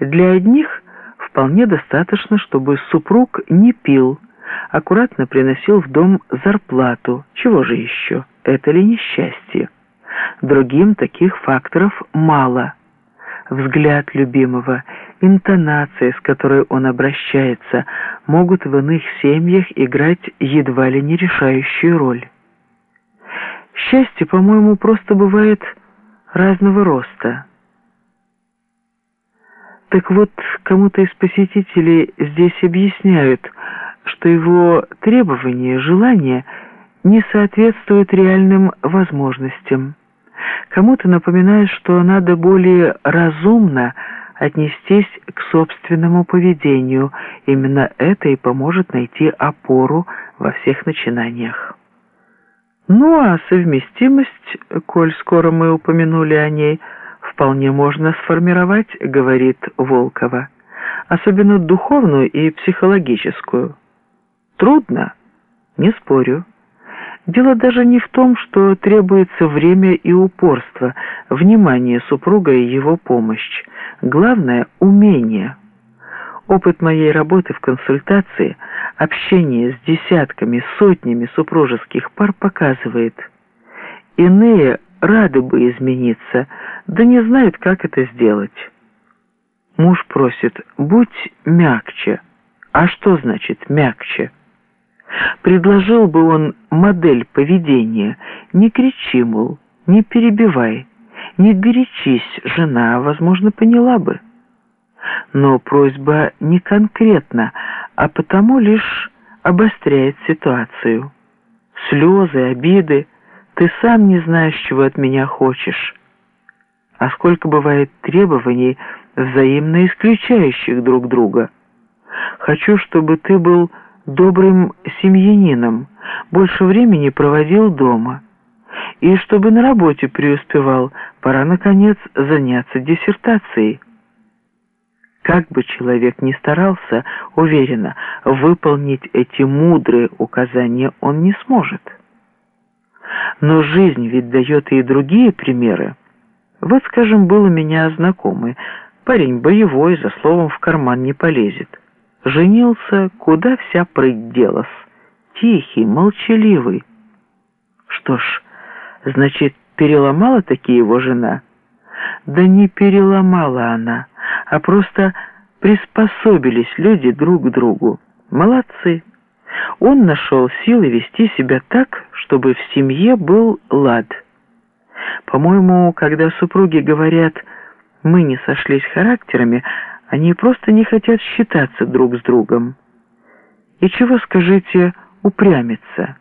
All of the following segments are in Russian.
Для одних вполне достаточно, чтобы супруг не пил, аккуратно приносил в дом зарплату. Чего же еще? Это ли несчастье? Другим таких факторов мало. Взгляд любимого, интонация, с которой он обращается, могут в иных семьях играть едва ли не решающую роль. Счастье, по-моему, просто бывает разного роста. Так вот, кому-то из посетителей здесь объясняют, что его требования, желания не соответствуют реальным возможностям. Кому-то напоминают, что надо более разумно отнестись к собственному поведению. Именно это и поможет найти опору во всех начинаниях. Ну а совместимость, коль скоро мы упомянули о ней, вполне можно сформировать, говорит Волкова, особенно духовную и психологическую. Трудно, не спорю. Дело даже не в том, что требуется время и упорство, внимание супруга и его помощь. Главное – умение. Опыт моей работы в консультации, общение с десятками, сотнями супружеских пар показывает. Иные рады бы измениться, да не знают, как это сделать. Муж просит «будь мягче». А что значит «мягче»? Предложил бы он модель поведения, не кричи, мол, не перебивай, не горячись, жена, возможно, поняла бы. Но просьба не конкретна, а потому лишь обостряет ситуацию. Слезы, обиды, ты сам не знаешь, чего от меня хочешь. А сколько бывает требований, взаимно исключающих друг друга. Хочу, чтобы ты был добрым семьянином, больше времени проводил дома. И чтобы на работе преуспевал, пора, наконец, заняться диссертацией. Как бы человек ни старался, уверенно, выполнить эти мудрые указания он не сможет. Но жизнь ведь дает и другие примеры. Вот, скажем, был у меня знакомый, парень боевой, за словом в карман не полезет. Женился, куда вся прыть делась. Тихий, молчаливый. Что ж, значит, переломала таки его жена? Да не переломала она, а просто приспособились люди друг к другу. Молодцы. Он нашел силы вести себя так, чтобы в семье был лад. По-моему, когда супруги говорят «мы не сошлись характерами», они просто не хотят считаться друг с другом. И чего, скажите, упрямиться?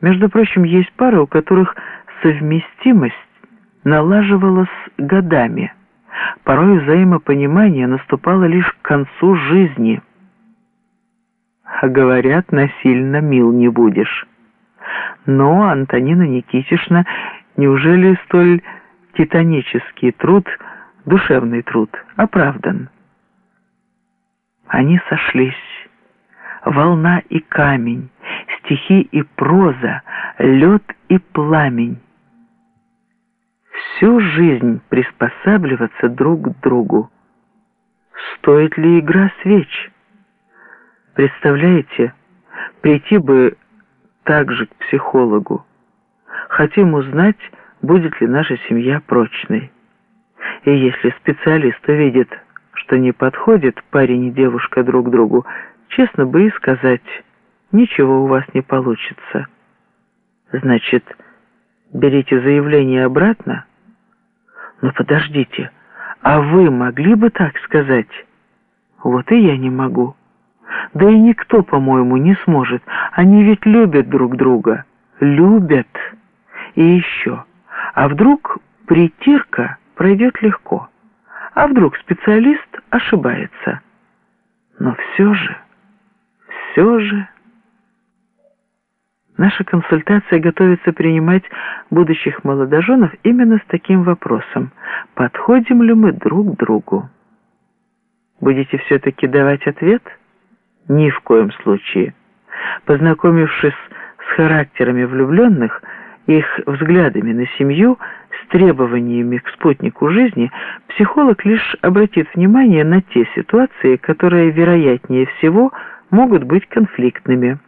Между прочим, есть пары, у которых совместимость налаживалась годами. Порой взаимопонимание наступало лишь к концу жизни. А говорят, насильно мил не будешь. Но Антонина Никитишна, неужели столь титанический труд – душевный труд оправдан. Они сошлись. Волна и камень, стихи и проза, лед и пламень. Всю жизнь приспосабливаться друг к другу. Стоит ли игра свеч? Представляете, прийти бы также к психологу. Хотим узнать, будет ли наша семья прочной. И если специалист увидит, что не подходит парень и девушка друг другу, честно бы и сказать, ничего у вас не получится. Значит, берите заявление обратно? Но подождите, а вы могли бы так сказать? Вот и я не могу. Да и никто, по-моему, не сможет. Они ведь любят друг друга. Любят. И еще. А вдруг притирка пройдет легко. А вдруг специалист ошибается? Но все же, все же... Наша консультация готовится принимать будущих молодоженов именно с таким вопросом. Подходим ли мы друг другу? Будете все-таки давать ответ? Ни в коем случае. Познакомившись с характерами влюбленных, их взглядами на семью, с требованиями к спутнику жизни, психолог лишь обратит внимание на те ситуации, которые, вероятнее всего, могут быть конфликтными.